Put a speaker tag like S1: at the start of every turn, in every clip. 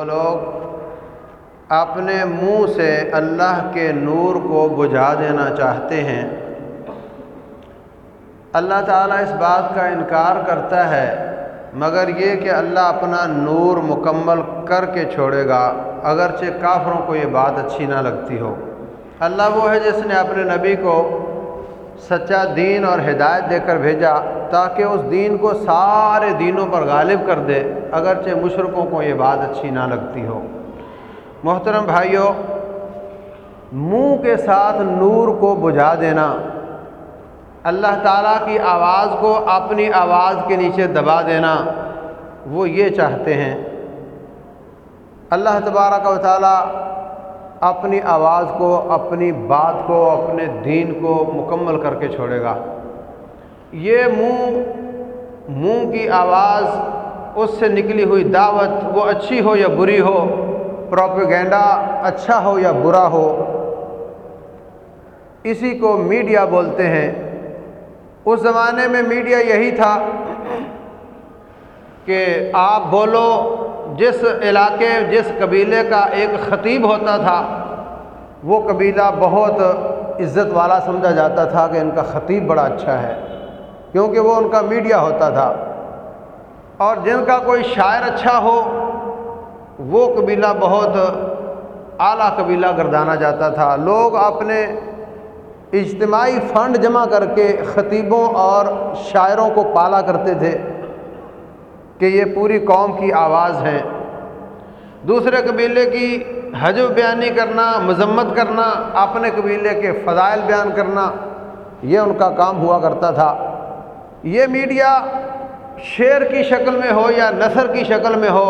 S1: وہ لوگ اپنے منہ سے اللہ کے نور کو بجھا دینا چاہتے ہیں۔ اللہ تعالیٰ اس بات کا انکار کرتا ہے، مگر یہ کہ اللہ اپنا نور مکمل کر کے چھوڑے گا، اگرچہ کافروں کو یہ بات اچھی نہ لگتی ہو۔ اللہ وہ ہے جس نے اپنے نبی کو سچا دین اور ہدایت دے کر بھیجا تاکہ اس دین کو سارے دینوں پر غالب کر دے، اگرچہ مشرقوں کو یہ بات اچھی نہ لگتی ہو۔ محترم بھائیوں منہ کے ساتھ نور کو بجھا دینا، اللہ تعالیٰ کی آواز کو اپنی آواز کے نیچے دبا دینا، وہ یہ چاہتے ہیں۔ اللہ تبارک و تعالیٰ اپنی آواز کو، اپنی بات کو، اپنے دین کو مکمل کر کے چھوڑے گا۔ یہ منہ منہ کی آواز، اس سے نکلی ہوئی دعوت، وہ اچھی ہو یا بری ہو پروپیگینڈا اچھا ہو یا برا ہو، اسی کو میڈیا بولتے ہیں۔ اس زمانے میں میڈیا یہی تھا کہ آپ بولو جس علاقے، جس قبیلے کا ایک خطیب ہوتا تھا، وہ قبیلہ بہت عزت والا سمجھا جاتا تھا کہ ان کا خطیب بڑا اچھا ہے، کیونکہ وہ ان کا میڈیا ہوتا تھا۔ اور جن کا کوئی شاعر اچھا ہو، وہ قبیلہ بہت اعلیٰ قبیلہ گردانا جاتا تھا۔ لوگ اپنے اجتماعی فنڈ جمع کر کے خطیبوں اور شاعروں کو پالا کرتے تھے۔ کہ یہ پوری قوم کی آواز ہے۔ دوسرے قبیلے کی حجب بیانی کرنا، مذمت کرنا، اپنے قبیلے کے فضائل بیان کرنا، یہ ان کا کام ہوا کرتا تھا۔ یہ میڈیا شعر کی شکل میں ہو یا نثر کی شکل میں ہو،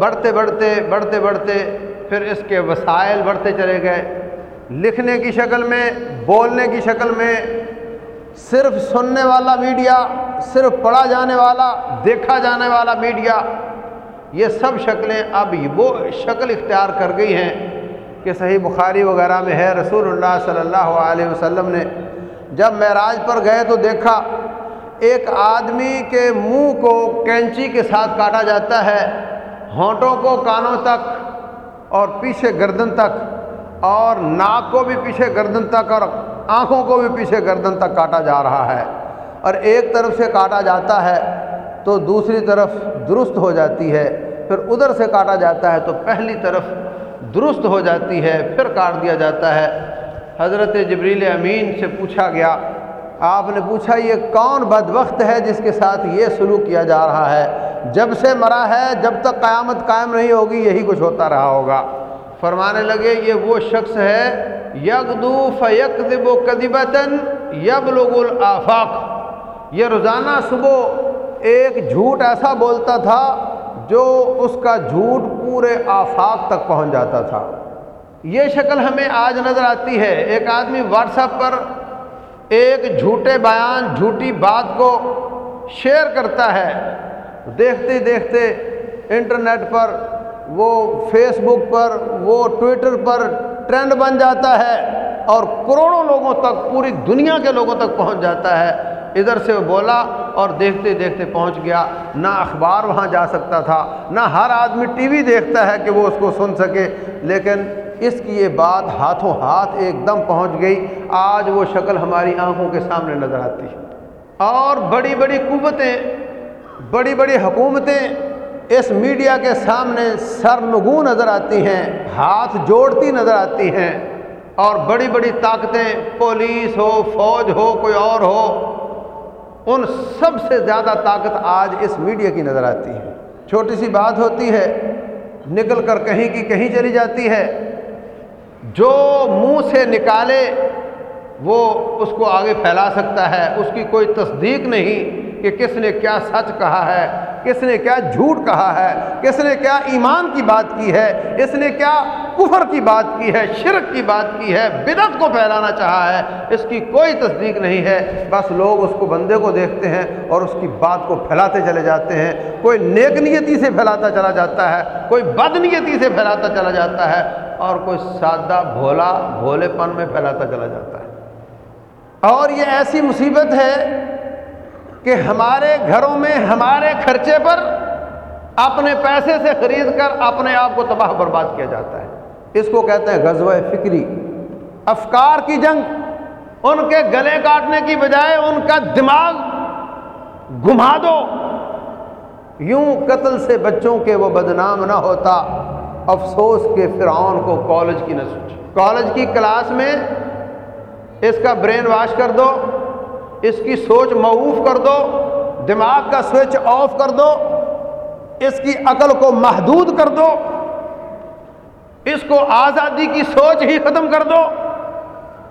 S1: بڑھتے بڑھتے بڑھتے بڑھتے پھر اس کے وسائل بڑھتے چلے گئے۔ لکھنے کی شکل میں، بولنے کی شکل میں، صرف سننے والا میڈیا صرف پڑھا جانے والا، دیکھا جانے والا میڈیا، یہ سب شکلیں اب وہ شکل اختیار کر گئی ہیں کہ صحیح بخاری وغیرہ میں ہے۔ رسول اللہ صلی اللہ علیہ وسلم نے جب معراج پر گئے تو دیکھا ایک آدمی کے منہ کو کینچی کے ساتھ کاٹا جاتا ہے، ہونٹوں کو کانوں تک اور پیچھے گردن تک، اور ناک کو بھی پیچھے گردن تک اور آنکھوں کو بھی پیچھے گردن تک کاٹا جا رہا ہے۔ اور ایک طرف سے کاٹا جاتا ہے تو دوسری طرف درست ہو جاتی ہے، پھر ادھر سے کاٹا جاتا ہے تو پہلی طرف درست ہو جاتی ہے، پھر کاٹ دیا جاتا ہے۔ حضرت جبریل امین سے پوچھا گیا، آپ نے پوچھا یہ کون بد وقت ہے جس کے ساتھ یہ سلوک کیا جا رہا ہے؟ جب سے مرا ہے، جب تک قیامت قائم نہیں ہوگی، یہی کچھ ہوتا رہا ہوگا۔ فرمانے لگے، یہ وہ شخص ہے یکدو فیکدب و کدیبتاً یب لوگ الآفاق۔ یہ روزانہ صبح ایک جھوٹ ایسا بولتا تھا جو اس کا جھوٹ پورے آفاق تک پہنچ جاتا تھا۔ یہ شکل ہمیں آج نظر آتی ہے۔ ایک آدمی واٹس ایپ پر ایک جھوٹے بیان، جھوٹی بات کو شیئر کرتا ہے۔ دیکھتے دیکھتے انٹرنیٹ پر، وہ فیس بک پر، وہ ٹویٹر پر ٹرینڈ بن جاتا ہے اور کروڑوں لوگوں تک، پوری دنیا کے لوگوں تک پہنچ جاتا ہے۔ ادھر سے وہ بولا اور دیکھتے دیکھتے پہنچ گیا۔ نہ اخبار وہاں جا سکتا تھا، نہ ہر آدمی ٹی وی دیکھتا ہے کہ وہ اس کو سن سکے۔ لیکن اس کی یہ بات ہاتھوں ہاتھ ایک دم پہنچ گئی۔ آج وہ شکل ہماری آنکھوں کے سامنے نظر آتی ہے۔ اور بڑی بڑی قوتیں، بڑی بڑی حکومتیں اس میڈیا کے سامنے سرنگو نظر آتی ہیں، ہاتھ جوڑتی نظر آتی ہیں۔ اور بڑی بڑی طاقتیں، پولیس ہو، فوج ہو، کوئی اور ہو ان سب سے زیادہ طاقت آج اس میڈیا کی نظر آتی ہے۔ چھوٹی سی بات ہوتی ہے، نکل کر کہیں کی کہیں چلی جاتی ہے۔ جو منہ سے نکالے، وہ اس کو آگے پھیلا سکتا ہے، اس کی کوئی تصدیق نہیں۔ کہ کس نے کیا سچ کہا ہے، کس نے کیا جھوٹ کہا ہے، کس نے کیا ایمان کی بات کی ہے، اس نے کیا کفر کی بات کی ہے، شرک کی بات کی ہے بدت کو پھیلانا چاہا ہے، اس کی کوئی تصدیق نہیں ہے۔ بس لوگ اس کو بندے کو دیکھتے ہیں اور اس کی بات کو پھیلاتے چلے جاتے ہیں۔ کوئی نیک نیتی سے پھیلاتا چلا جاتا ہے، کوئی بد نیتی سے پھیلاتا چلا جاتا ہے اور کوئی سادہ بھولا، بھولے پن میں پھیلاتا چلا جاتا ہے۔ اور یہ ایسی مصیبت ہے کہ ہمارے گھروں میں ہمارے خرچے پر اپنے پیسے سے خرید کر اپنے آپ کو تباہ برباد کیا جاتا ہے۔ اس کو کہتے ہیں غزوہ فکری۔ افکار کی جنگ، ان کے گلے کاٹنے کی بجائے ان کا دماغ گھما دو۔ یوں قتل سے بچوں کے وہ بدنام نہ ہوتا۔ افسوس کے فرعون کو کالج کی نہ سوچ کالج کی کلاس میں اس کا برین واش کر دو۔ اس کی سوچ معوف کر دو، دماغ کا سوئچ آف کر دو، اس کی عقل کو محدود کر دو، اس کو آزادی کی سوچ ہی ختم کر دو،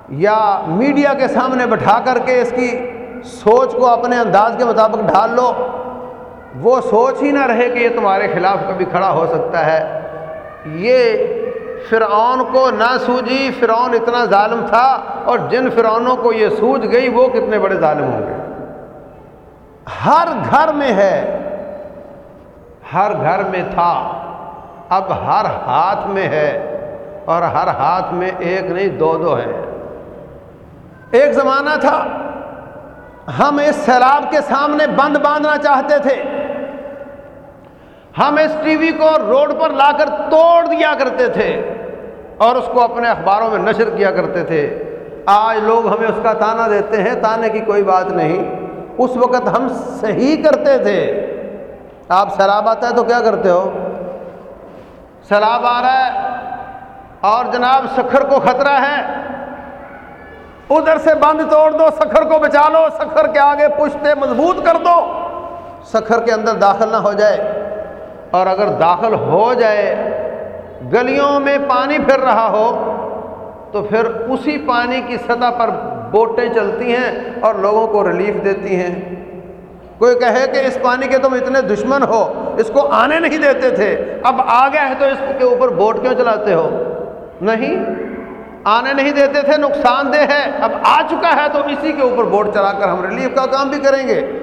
S1: یا میڈیا کے سامنے بٹھا کر کے اس کی سوچ کو اپنے انداز کے مطابق ڈھال لو۔ وہ سوچ ہی نہ رہے کہ یہ تمہارے خلاف کبھی کھڑا ہو سکتا ہے۔ یہ فرعون کو نہ سوجی، فرعون اتنا ظالم تھا اور جن فرعونوں کو یہ سوج گئی، وہ کتنے بڑے ظالم ہوں گے؟ ہر گھر میں ہے، ہر گھر میں تھا، اب ہر ہاتھ میں ہے اور ہر ہاتھ میں ایک نہیں، دو دو ہیں۔ ایک زمانہ تھا، ہم اس سیلاب کے سامنے بند باندھنا چاہتے تھے۔ ہم اس ٹی وی کو روڈ پر لا کر توڑ دیا کرتے تھے اور اس کو اپنے اخباروں میں نشر کیا کرتے تھے۔ آج لوگ ہمیں اس کا تانا دیتے ہیں، تانے کی کوئی بات نہیں۔ اس وقت ہم صحیح کرتے تھے۔ آپ سیلاب آتا ہے تو کیا کرتے ہو؟ سیلاب آ رہا ہے اور جناب سکھر کو خطرہ ہے۔ ادھر سے بند توڑ دو، سکھر کو بچا لو، سکھر کے آگے پشتے مضبوط کر دو۔ سکھر کے اندر داخل نہ ہو جائے۔ اور اگر داخل ہو جائے، گلیوں میں پانی پھر رہا ہو، تو پھر اسی پانی کی سطح پر بوٹیں چلتی ہیں اور لوگوں کو ریلیف دیتی ہیں۔ کوئی کہے کہ اس پانی کے تم اتنے دشمن ہو، اس کو آنے نہیں دیتے تھے، اب آ گیا ہے تو اس کے اوپر بوٹ کیوں چلاتے ہو؟ نہیں، آنے نہیں دیتے تھے، نقصان دہ ہے، اب آ چکا ہے تو اسی کے اوپر بوٹ چلا کر ہم ریلیف کا کام بھی کریں گے۔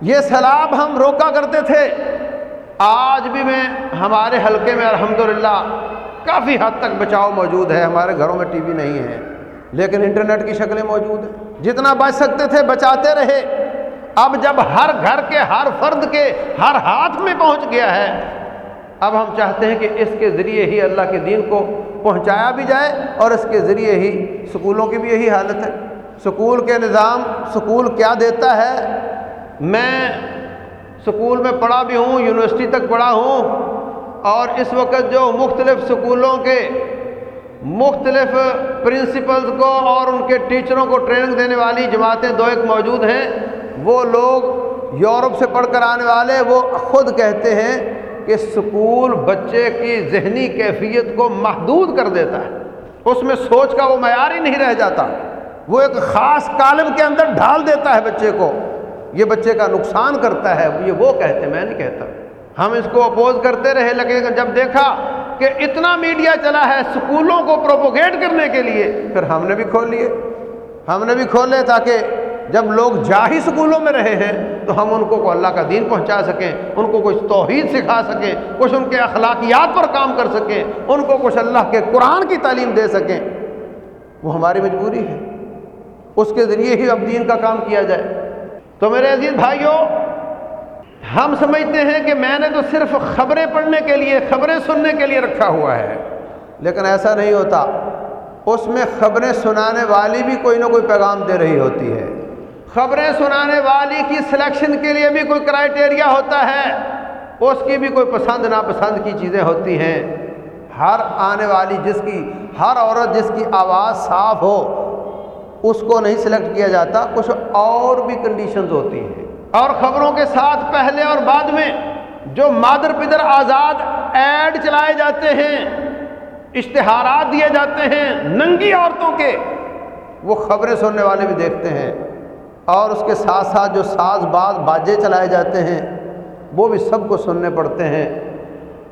S1: یہ سیلاب ہم روکا کرتے تھے۔ آج بھی میں ہمارے حلقے میں الحمدللہ کافی حد تک بچاؤ موجود ہے، ہمارے گھروں میں ٹی وی نہیں ہے، لیکن انٹرنیٹ کی شکلیں موجود ہیں۔ جتنا بچ سکتے تھے بچاتے رہے۔ اب جب ہر گھر کے، ہر فرد کے، ہر ہاتھ میں پہنچ گیا ہے، اب ہم چاہتے ہیں کہ اس کے ذریعے ہی اللہ کے دین کو پہنچایا بھی جائے اور اس کے ذریعے ہی سکولوں کی بھی یہی حالت ہے۔ سکول کے نظام سکول کیا دیتا ہے؟ میں سکول میں پڑھا بھی ہوں، یونیورسٹی تک پڑھا ہوں، اور اس وقت جو مختلف سکولوں کے مختلف پرنسپلز کو اور ان کے ٹیچروں کو ٹریننگ دینے والی جماعتیں دو ایک موجود ہیں، وہ لوگ یورپ سے پڑھ کر آنے والے، وہ خود کہتے ہیں کہ سکول بچے کی ذہنی کیفیت کو محدود کر دیتا ہے۔ اس میں سوچ کا وہ معیار ہی نہیں رہ جاتا۔ وہ ایک خاص کالم کے اندر ڈھال دیتا ہے بچے کو۔ یہ بچے کا نقصان کرتا ہے، یہ وہ کہتے، میں نہیں کہتا۔ ہم اس کو اپوز کرتے رہے لگے جب دیکھا کہ اتنا میڈیا چلا ہے سکولوں کو پروپوگیٹ کرنے کے لیے، پھر ہم نے بھی کھول لیے۔ ہم نے بھی کھولے تاکہ جب لوگ جا ہی سکولوں میں رہے ہیں، تو ہم ان کو اللہ کا دین پہنچا سکیں، ان کو کچھ توحید سکھا سکیں، کچھ ان کے اخلاقیات پر کام کر سکیں، ان کو کچھ اللہ کے قرآن کی تعلیم دے سکیں۔ وہ ہماری مجبوری ہے۔ اس کے ذریعے ہی اب دین کا کام کیا جائے۔ تو میرے عزیز بھائیوں، ہم سمجھتے ہیں کہ میں نے تو صرف خبریں پڑھنے کے لیے، خبریں سننے کے لیے رکھا ہوا ہے۔ لیکن ایسا نہیں ہوتا۔ اس میں خبریں سنانے والی بھی کوئی نہ کوئی پیغام دے رہی ہوتی ہے۔ خبریں سنانے والی کی سلیکشن کے لیے بھی کوئی کرائٹیریا ہوتا ہے۔ اس کی بھی کوئی پسند، ناپسند کی چیزیں ہوتی ہیں۔ ہر آنے والی جس کی، ہر عورت جس کی آواز صاف ہو اس کو نہیں سلیکٹ کیا جاتا، کچھ اور بھی کنڈیشنز ہوتی ہیں۔ اور خبروں کے ساتھ پہلے اور بعد میں جو مادر پدر آزاد ایڈ چلائے جاتے ہیں، اشتہارات دیے جاتے ہیں ننگی عورتوں کے، وہ خبریں سننے والے بھی دیکھتے ہیں۔ اور اس کے ساتھ ساتھ جو ساز باز باجے چلائے جاتے ہیں، وہ بھی سب کو سننے پڑتے ہیں۔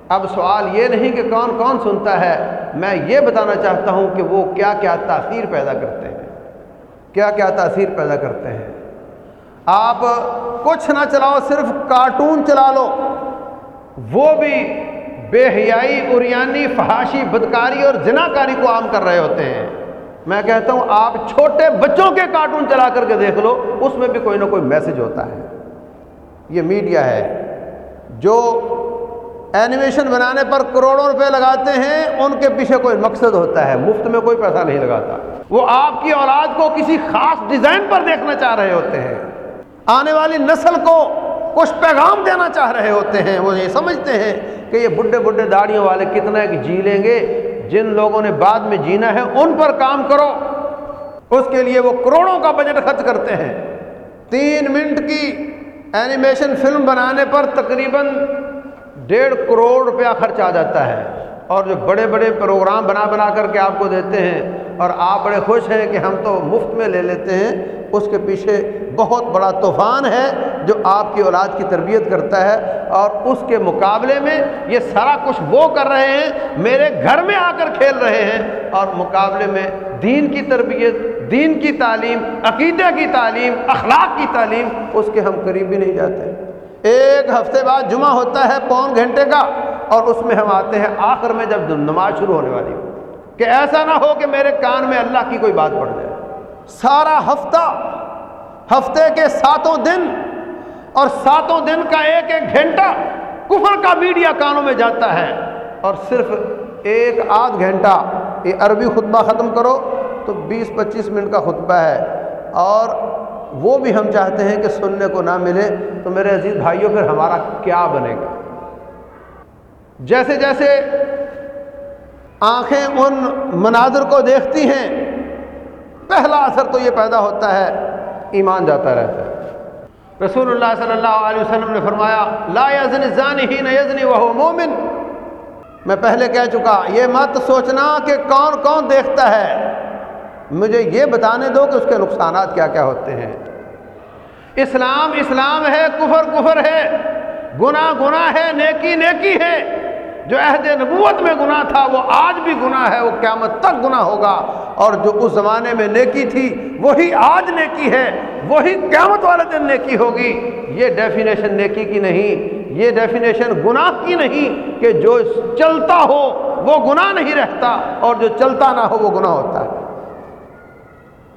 S1: اب سوال یہ نہیں کہ کون کون سنتا ہے، میں یہ بتانا چاہتا ہوں کہ وہ کیا کیا تاثیر پیدا کرتے ہیں۔ کیا کیا تاثیر پیدا کرتے ہیں۔ آپ کچھ نہ چلاؤ، صرف کارٹون چلا لو۔ وہ بھی بے حیائی اریانی فحاشی، بدکاری اور جنا کاری کو عام کر رہے ہوتے ہیں۔ میں کہتا ہوں، آپ چھوٹے بچوں کے کارٹون چلا کر کے دیکھ لو، اس میں بھی کوئی نہ کوئی میسج ہوتا ہے۔ یہ میڈیا ہے۔ جو اینیمیشن بنانے پر کروڑوں روپے لگاتے ہیں، ان کے پیچھے کوئی مقصد ہوتا ہے۔ مفت میں کوئی پیسہ نہیں لگاتا۔ وہ آپ کی اولاد کو کسی خاص ڈیزائن پر دیکھنا چاہ رہے ہوتے ہیں۔ آنے والی نسل کو کچھ پیغام دینا چاہ رہے ہوتے ہیں۔ وہ یہ سمجھتے ہیں کہ یہ بڈھے بڈھے داڑیوں والے کتنا جی لیں گے۔ جن لوگوں نے بعد میں جینا ہے، ان پر کام کرو۔ اس کے لیے وہ کروڑوں کا بجٹ خرچ کرتے ہیں۔ تین منٹ کی اینیمیشن فلم بنانے پر تقریباً ڈیڑھ کروڑ روپیہ خرچ آ جاتا ہے۔ اور جو بڑے بڑے پروگرام بنا بنا کر کے آپ کو دیتے ہیں اور آپ بڑے خوش ہیں کہ ہم تو مفت میں لے لیتے ہیں۔ اس کے پیچھے بہت بڑا طوفان ہے جو آپ کی اولاد کی تربیت کرتا ہے اور اس کے مقابلے میں یہ سارا کچھ وہ کر رہے ہیں، میرے گھر میں آ کر کھیل رہے ہیں۔ اور مقابلے میں دین کی تربیت، دین کی تعلیم، عقیدہ کی تعلیم، اخلاق کی تعلیم، اس کے ہم قریب بھی نہیں جاتے۔ ایک ہفتے بعد جمعہ ہوتا ہے، پون گھنٹے کا، اور اس میں ہم آتے ہیں آخر میں جب نماز شروع ہونے والی۔ ہو کہ ایسا نہ ہو کہ میرے کان میں اللہ کی کوئی بات پڑ جائے۔ سارا ہفتہ، ہفتے کے ساتوں دن اور ساتوں دن کا ایک ایک گھنٹہ کفر کا میڈیا کانوں میں جاتا ہے۔ اور صرف ایک آدھ گھنٹہ یہ عربی خطبہ ختم کرو تو بیس، پچیس منٹ کا خطبہ ہے۔ اور وہ بھی ہم چاہتے ہیں کہ سننے کو نہ ملے تو میرے عزیز بھائیوں پھر ہمارا کیا بنے گا؟ جیسے جیسے آنکھیں ان مناظر کو دیکھتی ہیں۔ پہلا اثر تو یہ پیدا ہوتا ہے، ایمان جاتا رہتا ہے۔ رسول اللہ صلی اللہ علیہ وسلم نے فرمایا، لا یزن زانی ہی نہ وہ مومن۔ میں پہلے کہہ چکا، یہ مت سوچنا کہ کون کون دیکھتا ہے۔ مجھے یہ بتانے دو کہ اس کے نقصانات کیا کیا ہوتے ہیں۔ اسلام اسلام ہے، کفر کفر ہے۔ گناہ گناہ ہے، نیکی نیکی ہے۔ جو عہد نبوت میں گناہ تھا، وہ آج بھی گناہ ہے، وہ قیامت تک گناہ ہوگا۔ اور جو اس زمانے میں نیکی تھی، وہی آج نیکی ہے، وہی قیامت والے دن نیکی ہوگی۔ یہ ڈیفینیشن نیکی کی نہیں، یہ ڈیفینیشن گناہ کی نہیں کہ جو چلتا ہو، وہ گناہ نہیں رہتا، اور جو چلتا نہ ہو، وہ گناہ ہوتا ہے۔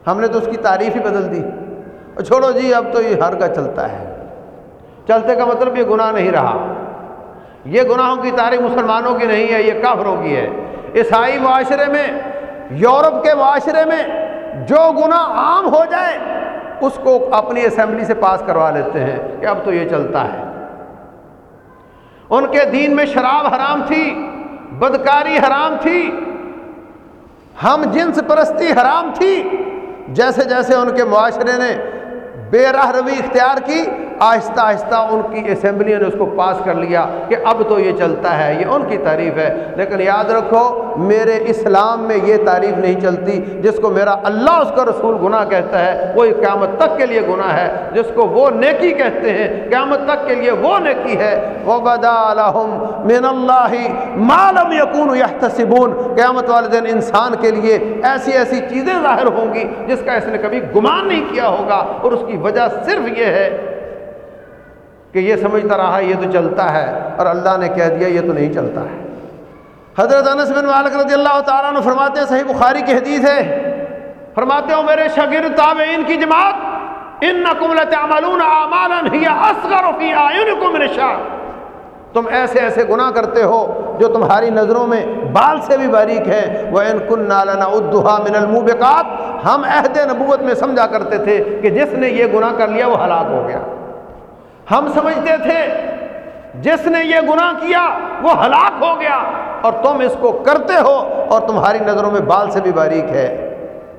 S1: ہم نے تو اس کی تعریف ہی بدل دی۔ چھوڑو جی اب تو یہ ہر کا چلتا ہے۔ چلتے کا مطلب یہ گناہ نہیں رہا۔ یہ گناہوں کی تعریف مسلمانوں کی نہیں ہے، یہ کافروں کی ہے۔ عیسائی معاشرے میں، یورپ کے معاشرے میں جو گناہ عام ہو جائے، اس کو اپنی اسمبلی سے پاس کروا لیتے ہیں کہ اب تو یہ چلتا ہے۔ ان کے دین میں شراب حرام تھی، بدکاری حرام تھی، ہم جنس پرستی حرام تھی۔ جیسے جیسے ان کے معاشرے نے بے راہ روی اختیار کی آہستہ آہستہ ان کی اسمبلیوں نے اس کو پاس کر لیا کہ اب تو یہ چلتا ہے، یہ ان کی تعریف ہے۔ لیکن یاد رکھو، میرے اسلام میں یہ تعریف نہیں چلتی جس کو میرا اللہ اس کا رسول گناہ کہتا ہے وہ قیامت تک کے لیے گناہ ہے۔ جس کو وہ نیکی کہتے ہیں، قیامت تک کے لیے وہ نیکی ہے۔ وہ بدا من اللہ معلوم یقون یا قیامت والے دن انسان کے لیے ایسی ایسی چیزیں ظاہر ہوں گی جس کا اس نے کبھی گمان نہیں کیا ہوگا۔ اور اس کی وجہ صرف یہ ہے کہ یہ سمجھتا رہا یہ تو چلتا ہے، اور اللہ نے کہہ دیا، یہ تو نہیں چلتا ہے۔ حضرت انس بن مالک رضی اللہ تعالیٰ نے فرماتے ہیں، صحیح بخاری کی حدیث ہے۔ فرماتے ہو میرے شاگرد تابعین کی جماعت ان نقم اعمالا هي اصغر في اعينكم من الشعر تم ایسے ایسے گناہ کرتے ہو جو تمہاری نظروں میں بال سے بھی باریک ہے وہ ان کن نالنا ادہا من الموبقات۔ ہم عہد نبوت میں سمجھا کرتے تھے کہ جس نے یہ گناہ کر لیا، وہ ہلاک ہو گیا۔ ہم سمجھتے تھے، جس نے یہ گناہ کیا، وہ ہلاک ہو گیا۔ اور تم اس کو کرتے ہو اور تمہاری نظروں میں بال سے بھی باریک ہے۔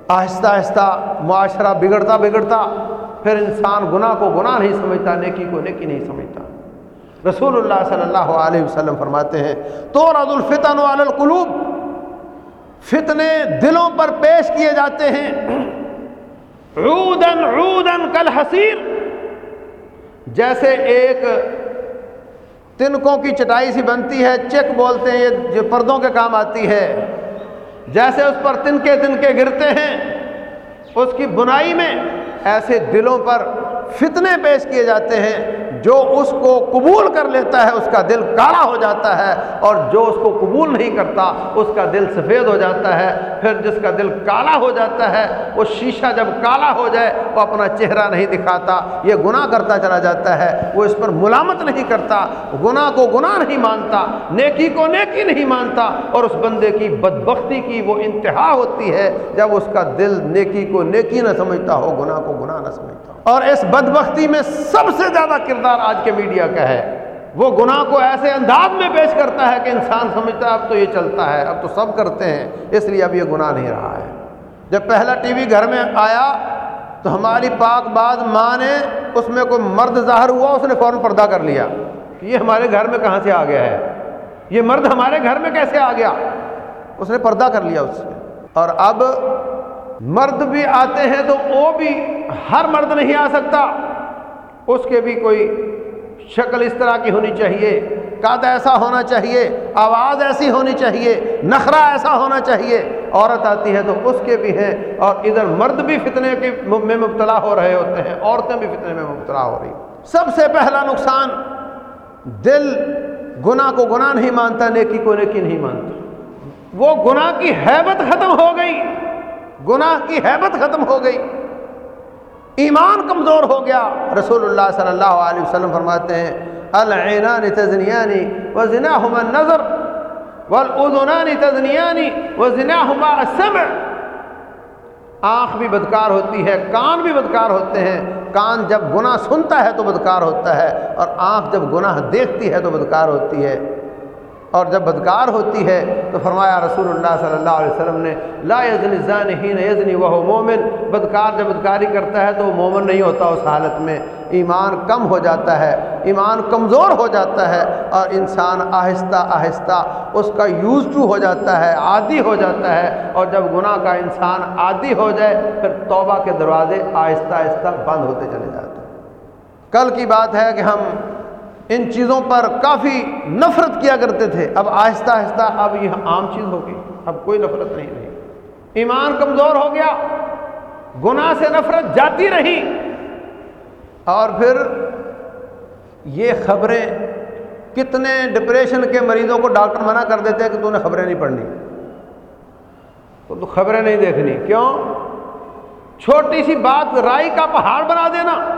S1: آہستہ آہستہ معاشرہ بگڑتا بگڑتا، پھر انسان گناہ کو گناہ نہیں سمجھتا، نیکی کو نیکی نہیں سمجھتا۔ رسول اللہ صلی اللہ علیہ وسلم فرماتے ہیں تو رد الفتن القلوب فتنے دلوں پر پیش کیے جاتے ہیں۔ رودن رودن کل حسیر جیسے ایک تنکوں کی چٹائی سی بنتی ہے چیک بولتے ہیں، یہ جو پردوں کے کام آتی ہے۔ جیسے اس پر تنکے تنکے گرتے ہیں، اس کی بنائی میں ایسے دلوں پر فتنے پیش کیے جاتے ہیں۔ جو اس کو قبول کر لیتا ہے، اس کا دل کالا ہو جاتا ہے اور جو اس کو قبول نہیں کرتا، اس کا دل سفید ہو جاتا ہے۔ پھر جس کا دل کالا ہو جاتا ہے، وہ شیشہ جب کالا ہو جائے، وہ اپنا چہرہ نہیں دکھاتا۔ یہ گناہ کرتا چلا جاتا ہے، وہ اس پر ملامت نہیں کرتا، گناہ کو گناہ نہیں مانتا، نیکی کو نیکی نہیں مانتا۔ اور اس بندے کی بدبختی کی وہ انتہا ہوتی ہے، جب اس کا دل نیکی کو نیکی نہ سمجھتا ہو، گناہ کو گناہ نہ سمجھتا ہو۔ اور اس بدبختی میں سب سے زیادہ کردار آج کے میڈیا کا ہے۔ وہ گناہ کو ایسے انداز میں پیش کرتا ہے کہ انسان سمجھتا ہے، اب تو یہ چلتا ہے، اب تو سب کرتے ہیں، اس لیے اب یہ گناہ نہیں رہا ہے۔ جب پہلا ٹی وی گھر میں آیا تو ہماری پاک بعد ماں نے اس میں کوئی مرد ظاہر ہوا، اس نے فوراً پردہ کر لیا کہ یہ ہمارے گھر میں کہاں سے آ گیا ہے؟ یہ مرد ہمارے گھر میں کیسے آ گیا؟ اس نے پردہ کر لیا اس سے۔ اور اب مرد بھی آتے ہیں تو وہ بھی ہر مرد نہیں آ سکتا۔ اس کے بھی کوئی شکل اس طرح کی ہونی چاہیے۔ قد ایسا ہونا چاہیے، آواز ایسی ہونی چاہیے، نخرہ ایسا ہونا چاہیے۔ عورت آتی ہے تو اس کے بھی ہیں۔ اور ادھر مرد بھی فتنے کے میں مبتلا ہو رہے ہوتے ہیں۔ عورتیں بھی فتنے میں مبتلا ہو رہی سب سے پہلا نقصان، دل گناہ کو گناہ نہیں مانتا، نیکی کو نیکی نہیں مانتا۔ وہ گناہ کی حیبت ختم ہو گئی۔ گناہ کی حیبت ختم ہو گئی۔ ایمان کمزور ہو گیا۔ رسول اللہ صلی اللہ علیہ وسلم فرماتے ہیں، العینان تزنیانی و زناہما النظر والاذنان تزنیانی و زناہما السمع۔ آنکھ بھی بدکار ہوتی ہے، کان بھی بدکار ہوتے ہیں۔ کان جب گناہ سنتا ہے تو بدکار ہوتا ہے، اور آنکھ جب گناہ دیکھتی ہے تو بدکار ہوتی ہے۔ اور جب بدکار ہوتی ہے تو فرمایا رسول اللہ صلی اللہ علیہ وسلم نے، لا یزنی زانحین یزنی وہ مومن۔ بدکار جب بدکاری کرتا ہے تو وہ مومن نہیں ہوتا اس حالت میں۔ ایمان کم ہو جاتا ہے، ایمان کمزور ہو جاتا ہے اور انسان آہستہ آہستہ اس کا یوز ٹو ہو جاتا ہے، عادی ہو جاتا ہے۔ اور جب گناہ کا انسان عادی ہو جائے، پھر توبہ کے دروازے آہستہ آہستہ بند ہوتے چلے جاتے ہیں۔ کل کی بات ہے کہ ہم ان چیزوں پر کافی نفرت کیا کرتے تھے۔ اب آہستہ آہستہ اب یہ عام چیز ہوگی اب کوئی نفرت نہیں رہی۔ ایمان کمزور ہو گیا۔ گناہ سے نفرت جاتی رہی۔ اور پھر یہ خبریں کتنے ڈپریشن کے مریضوں کو ڈاکٹر منع کر دیتے ہیں کہ تو نے خبریں نہیں پڑھنی۔ تو تو خبریں نہیں دیکھنی۔ کیوں؟ چھوٹی سی بات، رائی کا پہاڑ بنا دینا۔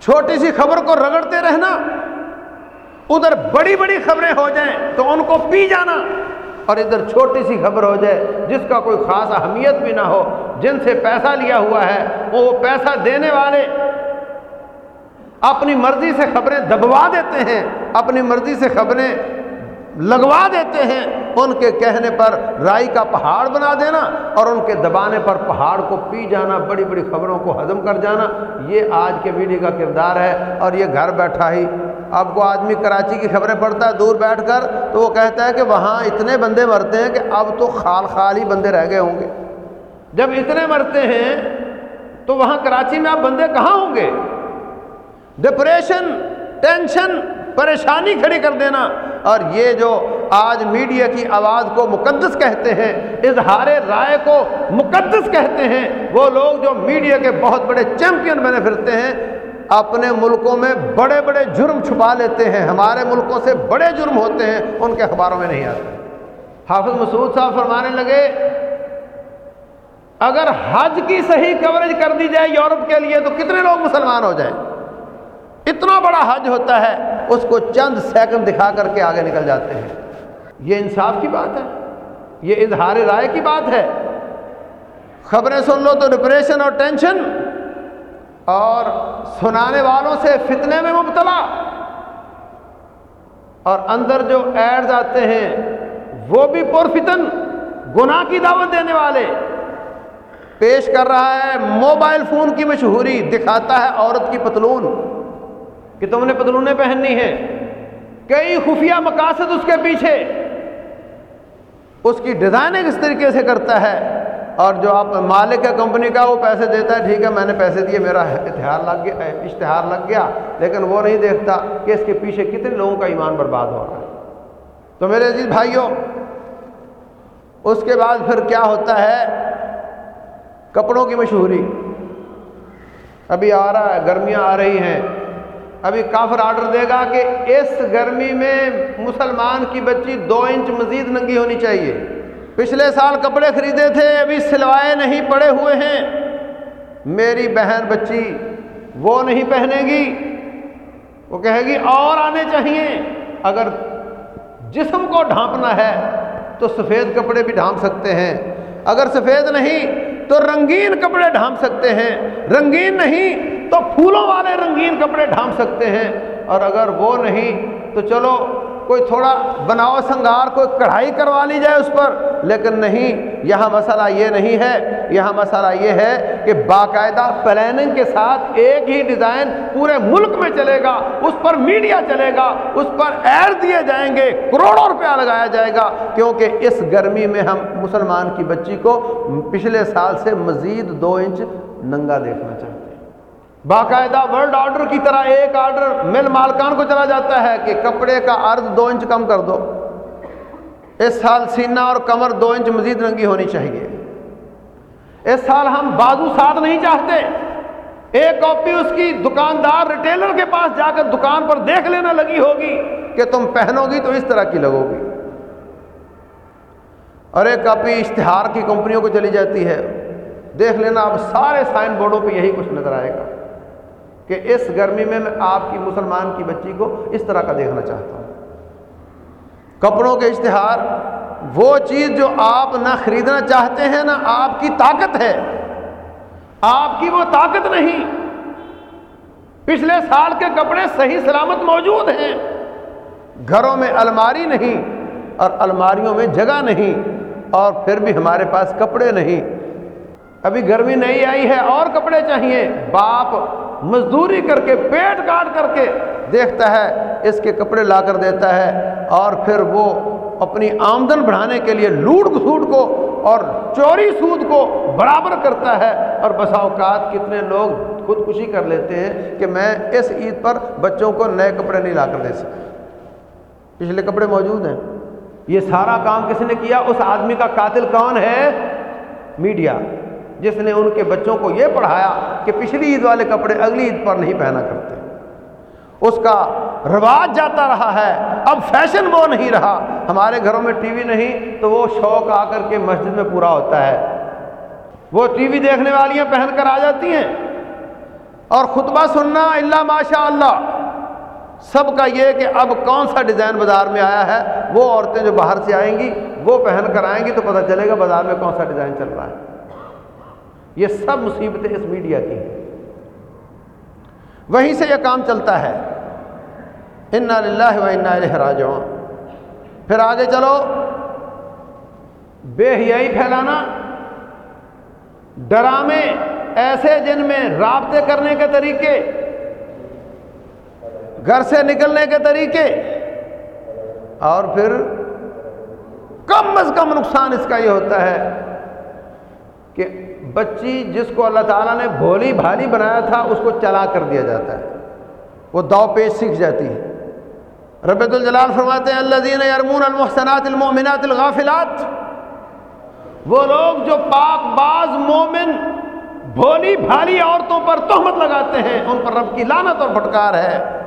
S1: چھوٹی سی خبر کو رگڑتے رہنا۔ ادھر بڑی بڑی خبریں ہو جائیں تو ان کو پی جانا۔ اور ادھر چھوٹی سی خبر ہو جائے جس کا کوئی خاص اہمیت بھی نہ ہو، جن سے پیسہ لیا ہوا ہے، وہ پیسہ دینے والے۔ اپنی مرضی سے خبریں دبوا دیتے ہیں، اپنی مرضی سے خبریں لگوا دیتے ہیں ان کے کہنے پر رائی کا پہاڑ بنا دینا اور ان کے دبانے پر پہاڑ کو پی جانا، بڑی بڑی خبروں کو ہضم کر جانا۔ یہ آج کے میڈیا کا کردار ہے اور یہ گھر بیٹھا ہی۔ اب کو آدمی کراچی کی خبریں پڑھتا ہے، دور بیٹھ کر تو وہ کہتا ہے کہ وہاں اتنے بندے مرتے ہیں کہ اب تو خال خال ہی بندے رہ گئے ہوں گے۔ جب اتنے مرتے ہیں تو وہاں کراچی میں اب بندے کہاں ہوں گے؟ ڈپریشن ٹینشن پریشانی کھڑی کر دینا۔ اور یہ جو آج میڈیا کی آواز کو مقدس کہتے ہیں، اظہار رائے کو مقدس کہتے ہیں، وہ لوگ جو میڈیا کے بہت بڑے چیمپئن بنے پھرتے ہیں، اپنے ملکوں میں بڑے بڑے جرم چھپا لیتے ہیں۔ ہمارے ملکوں سے بڑے جرم ہوتے ہیں، ان کے اخباروں میں نہیں آتے۔ حافظ مسعود صاحب فرمانے لگے، اگر حج کی صحیح کوریج کر دی جائے یورپ کے لیے تو کتنے لوگ مسلمان ہو جائیں؟ اتنا بڑا حج ہوتا ہے، اس کو چند سیکنڈ دکھا کر کے آگے نکل جاتے ہیں۔ یہ انصاف کی بات ہے، یہ اظہار رائے کی بات ہے۔ خبریں سن لو تو ڈپریشن اور ٹینشن اور سنانے والوں سے فتنے میں مبتلا۔ اور اندر جو ایڈز آتے ہیں، وہ بھی پرفتن، گناہ کی دعوت دینے والے۔ پیش کر رہا ہے، موبائل فون کی مشہوری، دکھاتا ہے عورت کی پتلون۔ کہ تم نے پتلونیں پہننی ہیں کئی خفیہ مقاصد اس کے پیچھے۔ اس کی ڈیزائننگ اس طریقے سے کرتا ہے۔ اور جو آپ مالک ہے کمپنی کا وہ پیسے دیتا ہے، ٹھیک ہے، میں نے پیسے دیے، میرا اشتہار لگ گیا، اشتہار لگ گیا۔ لیکن وہ نہیں دیکھتا کہ اس کے پیچھے کتنے لوگوں کا ایمان برباد ہو رہا ہے۔ تو میرے عزیز بھائیوں، اس کے بعد پھر کیا ہوتا ہے؟ کپڑوں کی مشہوری۔ ابھی آ رہا ہے، گرمیاں آ رہی ہیں۔ ابھی کافر آرڈر دے گا کہ اس گرمی میں مسلمان کی بچی دو انچ مزید ننگی ہونی چاہیے۔ پچھلے سال کپڑے خریدے تھے، ابھی سلوائے نہیں، پڑے ہوئے ہیں۔ میری بہن بچی وہ نہیں پہنے گی۔ وہ کہے گی، اور آنے چاہیے۔ اگر جسم کو ڈھانپنا ہے تو سفید کپڑے بھی ڈھانپ سکتے ہیں۔ اگر سفید نہیں تو رنگین کپڑے ڈھانپ سکتے ہیں۔ رنگین نہیں تو پھولوں والے رنگین کپڑے ڈھانپ سکتے ہیں۔ اور اگر وہ نہیں، تو چلو، کوئی تھوڑا بناؤ سنگار، کوئی کڑھائی کروا لی جائے اس پر۔ لیکن نہیں، یہاں مسئلہ یہ نہیں ہے۔ یہاں مسئلہ یہ ہے کہ باقاعدہ پلاننگ کے ساتھ ایک ہی ڈیزائن پورے ملک میں چلے گا۔ اس پر میڈیا چلے گا۔ اس پر ایڈ دیے جائیں گے۔ کروڑوں روپیہ لگایا جائے گا۔ کیونکہ اس گرمی میں ہم مسلمان کی بچی کو پچھلے سال سے مزید دو انچ ننگا دیکھنا چاہتے ہیں۔ باقاعدہ ورلڈ آرڈر کی طرح ایک آرڈر مل مالکان کو چلا جاتا ہے کہ کپڑے کا عرض دو انچ کم کر دو۔ اس سال سینہ اور کمر دو انچ مزید رنگی ہونی چاہیے۔ اس سال ہم بازو ساتھ نہیں چاہتے۔ ایک کاپی اس کی دکاندار ریٹیلر کے پاس جا کر دکان پر دیکھ لینا لگی ہوگی کہ تم پہنو گی تو اس طرح کی لگو گی اور ایک کاپی اشتہار کی کمپنیوں کو چلی جاتی ہے۔ دیکھ لینا اب سارے سائن بورڈوں پہ یہی کچھ نظر آئے گا۔ کہ اس گرمی میں میں آپ کی مسلمان کی بچی کو اس طرح کا دیکھنا چاہتا ہوں۔ کپڑوں کے اشتہار، وہ چیز جو آپ نہ خریدنا چاہتے ہیں، نہ آپ کی طاقت ہے۔ آپ کی وہ طاقت نہیں۔ پچھلے سال کے کپڑے صحیح سلامت موجود ہیں۔ گھروں میں الماری نہیں اور الماریوں میں جگہ نہیں اور پھر بھی ہمارے پاس کپڑے نہیں۔ ابھی گرمی نہیں آئی ہے، اور کپڑے چاہیے۔ باپ مزدوری کر کے، پیٹ کاٹ کر کے دیکھتا ہے، اس کے کپڑے لا کر دیتا ہے اور پھر وہ اپنی آمدن بڑھانے کے لیے لوٹ سوٹ کو اور چوری سود کو برابر کرتا ہے۔ اور بسا اوقات کتنے لوگ خودکشی کر لیتے ہیں کہ میں اس عید پر بچوں کو نئے کپڑے نہیں لا کر دے سکتا۔ پچھلے کپڑے موجود ہیں۔ یہ سارا کام کس نے کیا؟ اس آدمی کا قاتل کون ہے؟ میڈیا۔ جس نے ان کے بچوں کو یہ پڑھایا کہ پچھلی عید والے کپڑے اگلی عید پر نہیں پہنا کرتے۔ اس کا رواج جاتا رہا ہے۔ اب فیشن وہ نہیں رہا۔ ہمارے گھروں میں ٹی وی نہیں تو وہ شوق آ کر کے مسجد میں پورا ہوتا ہے۔ وہ ٹی وی دیکھنے والیاں پہن کر آ جاتی ہیں۔ اور خطبہ سننا اللہ ماشاء اللہ سب کا یہ کہ اب کون سا ڈیزائن بازار میں آیا ہے؟ وہ عورتیں جو باہر سے آئیں گی، وہ پہن کر آئیں گی تو پتہ چلے گا بازار میں کون سا ڈیزائن چل رہا ہے۔ یہ سب مصیبتیں اس میڈیا کی ہیں۔ وہیں سے یہ کام چلتا ہے۔ ان اللہ و انا راجعون۔ پھر آگے چلو۔ بے حیائی پھیلانا۔ ڈرامے ایسے جن میں رابطے کرنے کے طریقے، گھر سے نکلنے کے طریقے، اور پھر کم از کم نقصان اس کا یہ ہوتا ہے۔ کہ بچی جس کو اللہ تعالیٰ نے بھولی بھالی بنایا تھا، اس کو چلا کر دیا جاتا ہے۔ وہ دو پیش سیکھ جاتی ہے۔ ربیت الجلال فرماتے ہیں اللہ دین ارمون المحسنات المومنات الغافلات۔ وہ لوگ جو پاک باز مومن، بھولی بھالی عورتوں پر تہمت لگاتے ہیں، ان پر رب کی لانت اور پھٹکار ہے۔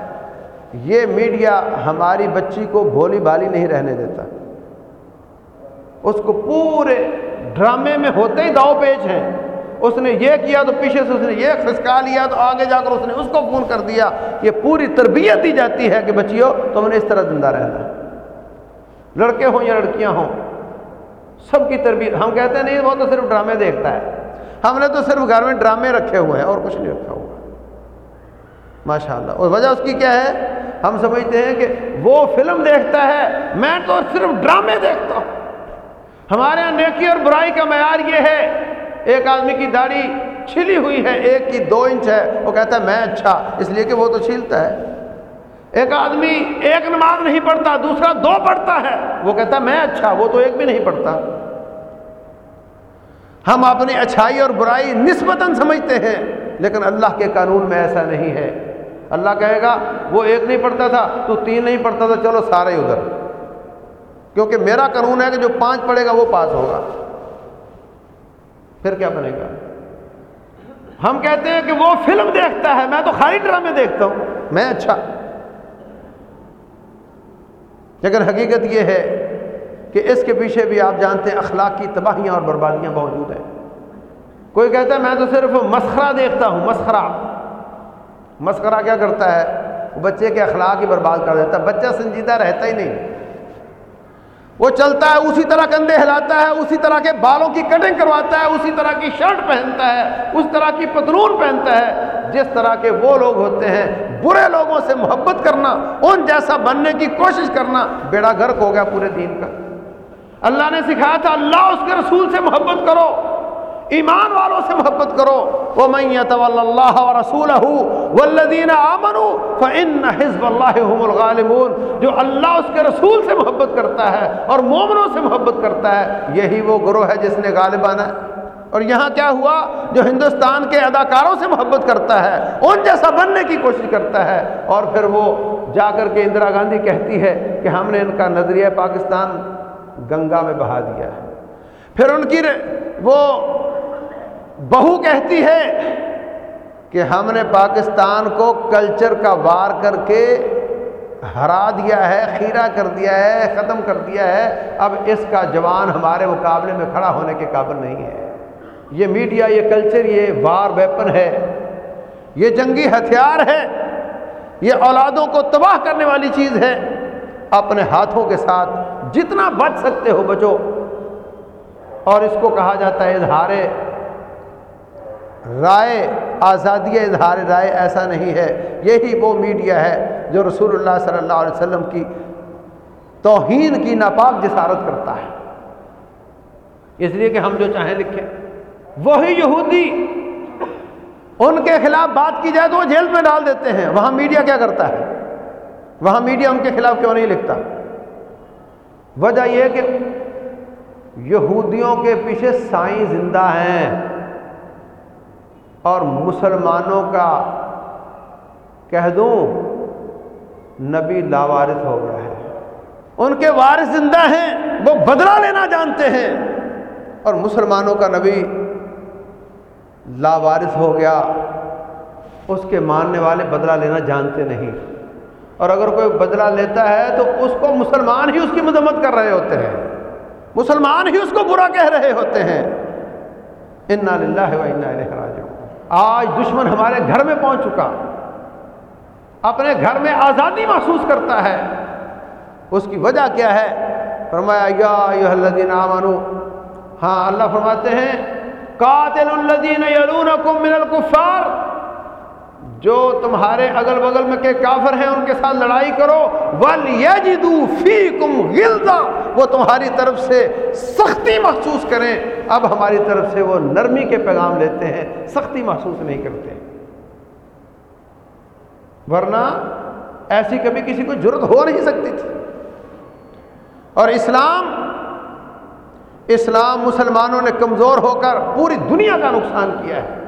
S1: یہ میڈیا ہماری بچی کو بھولی بھالی نہیں رہنے دیتا۔ اس کو پورے ڈرامے میں ہوتے ہی داؤ پیچ ہیں۔ اس نے یہ کیا تو پیچھے سے اس نے یہ کھسکا لیا تو آگے جا کر اس نے اس کو فون کر دیا۔ یہ پوری تربیت دی جاتی ہے کہ بچیو، تم نے اس طرح زندہ رہنا۔ لڑکے ہوں یا لڑکیاں ہوں، سب کی تربیت، ہم کہتے ہیں نہیں، وہ تو صرف ڈرامے دیکھتا ہے۔ ہم نے تو صرف گھر میں ڈرامے رکھے ہوئے ہیں اور کچھ نہیں رکھا ہوا ماشاء اللہ اور وجہ اس کی کیا ہے؟ ہم سمجھتے ہیں کہ وہ فلم دیکھتا ہے، میں تو صرف ڈرامے دیکھتا ہوں۔ ہمارے یہاں نیکی اور برائی کا معیار یہ ہے، ایک آدمی کی داڑھی چھلی ہوئی ہے، ایک کی دو انچ ہے، وہ کہتا ہے میں اچھا اس لیے کہ وہ تو چھیلتا ہے۔ ایک آدمی ایک نماز نہیں پڑھتا، دوسرا دو پڑھتا ہے، وہ کہتا ہے میں اچھا وہ تو ایک بھی نہیں پڑھتا۔ ہم اپنی اچھائی اور برائی نسبتاً سمجھتے ہیں، لیکن اللہ کے قانون میں ایسا نہیں ہے۔ اللہ کہے گا، وہ ایک نہیں پڑھتا تھا، تو تین نہیں پڑھتا تھا، چلو سارے ادھر۔ کیونکہ میرا قانون ہے کہ جو پانچ پڑے گا وہ پاس ہوگا۔ پھر کیا بنے گا؟ ہم کہتے ہیں کہ وہ فلم دیکھتا ہے، میں تو خالی ڈرامے دیکھتا ہوں۔ میں اچھا۔ لیکن حقیقت یہ ہے کہ اس کے پیچھے بھی آپ جانتے ہیں اخلاقی تباہیاں اور بربادیاں موجود ہیں۔ کوئی کہتا ہے، میں تو صرف مسخرہ دیکھتا ہوں، مسخرہ۔ مسخرہ کیا کرتا ہے؟ وہ بچے کے اخلاق ہی برباد کر دیتا ہے۔ بچہ سنجیدہ رہتا ہی نہیں۔ وہ چلتا ہے، اسی طرح کندھے ہلاتا ہے، اسی طرح کے بالوں کی کٹنگ کرواتا ہے، اسی طرح کی شرٹ پہنتا ہے، اس طرح کی پتلون پہنتا ہے۔ جس طرح کے وہ لوگ ہوتے ہیں، برے لوگوں سے محبت کرنا، ان جیسا بننے کی کوشش کرنا بیڑا گرک ہو گیا پورے دین کا۔ اللہ نے سکھایا تھا، اللہ اس کے رسول سے محبت کرو۔ ایمان والوں سے محبت کرو۔ وہ میں اللہ رسول والذین آمنوا فإن حزب اللہ هم الغالبون جو اللہ اس کے رسول سے محبت کرتا ہے اور مومنوں سے محبت کرتا ہے، یہی وہ گروہ ہے جس نے غالب آنا ہے۔ اور یہاں کیا ہوا؟ جو ہندوستان کے اداکاروں سے محبت کرتا ہے، ان جیسا بننے کی کوشش کرتا ہے۔ اور پھر وہ جا کر کے اندرا گاندھی کہتی ہے کہ ہم نے ان کا نظریہ پاکستان گنگا میں بہا دیا ہے۔ پھر ان کی وہ بہو کہتی ہے کہ ہم نے پاکستان کو کلچر کا وار کر کے ہرا دیا ہے، خیرہ کر دیا ہے، ختم کر دیا ہے۔ اب اس کا جوان ہمارے مقابلے میں کھڑا ہونے کے قابل نہیں ہے۔ یہ میڈیا، یہ کلچر، یہ وار ویپن ہے۔ یہ جنگی ہتھیار ہے۔ یہ اولادوں کو تباہ کرنے والی چیز ہے۔ اپنے ہاتھوں کے ساتھ جتنا بچ سکتے ہو بچو۔ اور اس کو کہا جاتا ہے اظہار رائے آزادی اظہار رائے ایسا نہیں ہے۔ یہی وہ میڈیا ہے جو رسول اللہ صلی اللہ علیہ وسلم کی توہین کی ناپاک جسارت کرتا ہے۔ اس لیے کہ ہم جو چاہیں لکھیں۔ وہی یہودی ان کے خلاف بات کی جائے تو وہ جیل میں ڈال دیتے ہیں۔ وہاں میڈیا کیا کرتا ہے؟ وہاں میڈیا ان کے خلاف کیوں نہیں لکھتا؟ وجہ یہ کہ یہودیوں کے پیچھے سائیں زندہ ہیں۔ اور مسلمانوں کا کہہ دوں، نبی لاوارث ہو گیا ہے۔ ان کے وارث زندہ ہیں، وہ بدلہ لینا جانتے ہیں۔ اور مسلمانوں کا نبی لاوارث ہو گیا، اس کے ماننے والے بدلہ لینا جانتے نہیں۔ اور اگر کوئی بدلہ لیتا ہے، تو اس کو مسلمان ہی اس کی مذمت کر رہے ہوتے ہیں۔ مسلمان ہی اس کو برا کہہ رہے ہوتے ہیں۔ انا للہ و آج دشمن ہمارے گھر میں پہنچ چکا۔ اپنے گھر میں آزادی محسوس کرتا ہے۔ اس کی وجہ کیا ہے؟ فرمایا، یا الذین آمنو۔ ہاں اللہ فرماتے ہیں، قاتل الذین یلونکم من الکفار۔ جو تمہارے اگل بغل میں کے کافر ہیں، ان کے ساتھ لڑائی کرو۔ وَلْيَجِدُوا فِيكُمْ غِلْدَ وہ تمہاری طرف سے سختی محسوس کریں۔ اب ہماری طرف سے وہ نرمی کے پیغام لیتے ہیں، سختی محسوس نہیں کرتے۔ ورنہ ایسی کبھی کسی کو ضرورت ہو نہیں سکتی تھی۔ اور اسلام اسلام مسلمانوں نے کمزور ہو کر پوری دنیا کا نقصان کیا ہے۔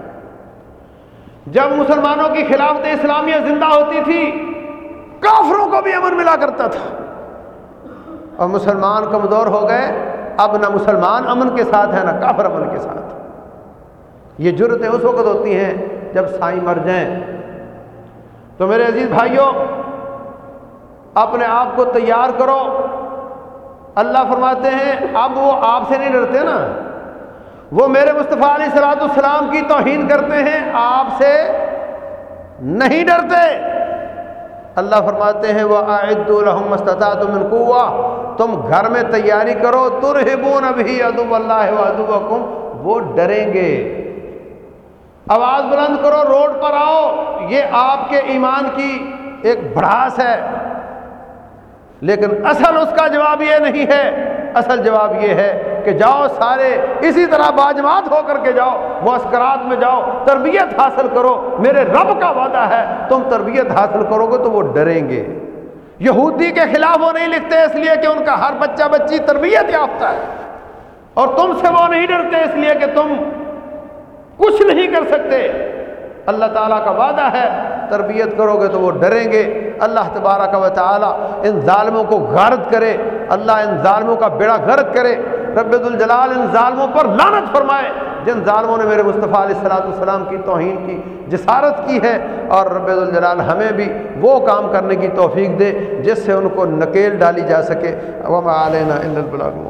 S1: جب مسلمانوں کی خلافت اسلامیہ زندہ ہوتی تھی، کافروں کو بھی امن ملا کرتا تھا۔ اور مسلمان کمزور ہو گئے۔ اب نہ مسلمان امن کے ساتھ ہے، نہ کافر امن کے ساتھ۔ یہ جرتیں اس وقت ہوتی ہیں جب سائیں مر جائیں۔ تو میرے عزیز بھائیوں، اپنے آپ کو تیار کرو۔ اللہ فرماتے ہیں، اب وہ آپ سے نہیں ڈرتے نا۔ وہ میرے مصطفیٰ علیہ صلاحت السلام کی توہین کرتے ہیں، آپ سے نہیں ڈرتے۔ اللہ فرماتے ہیں وہ عید الحم تم تم گھر میں تیاری کرو ترہبون ابھی ادب اللہ ادب وہ ڈریں گے۔ آواز بلند کرو، روڈ پر آؤ۔ یہ آپ کے ایمان کی ایک بڑھاس ہے۔ لیکن اصل اس کا جواب یہ نہیں ہے۔ اصل جواب یہ ہے کہ جاؤ سارے، اسی طرح باجمات ہو کر کے جاؤ مسکرات میں جاؤ، تربیت حاصل کرو، میرے رب کا وعدہ ہے، تم تربیت حاصل کرو گے تو وہ ڈریں گے۔ یہودی کے خلاف وہ نہیں لکھتے، اس لیے کہ ان کا ہر بچہ بچی تربیت یافتہ ہے۔ اور تم سے وہ نہیں ڈرتے، اس لیے کہ تم کچھ نہیں کر سکتے۔ اللہ تعالیٰ کا وعدہ ہے، تربیت کرو گے تو وہ ڈریں گے۔ اللہ تبارہ کا تعالیٰ ان ظالموں کو غارت کرے، اللہ ان ظالموں کا بیڑا غرق کرے۔ رب الجلال ان ظالموں پر لانت فرمائے، جن ظالموں نے میرے مصطفیٰ علیہ السلاۃ السلام کی توہین کی، جسارت کی ہے، اور رب الجلال ہمیں بھی وہ کام کرنے کی توفیق دے، جس سے ان کو نکیل ڈالی جا سکے۔ وما علینا البلاغ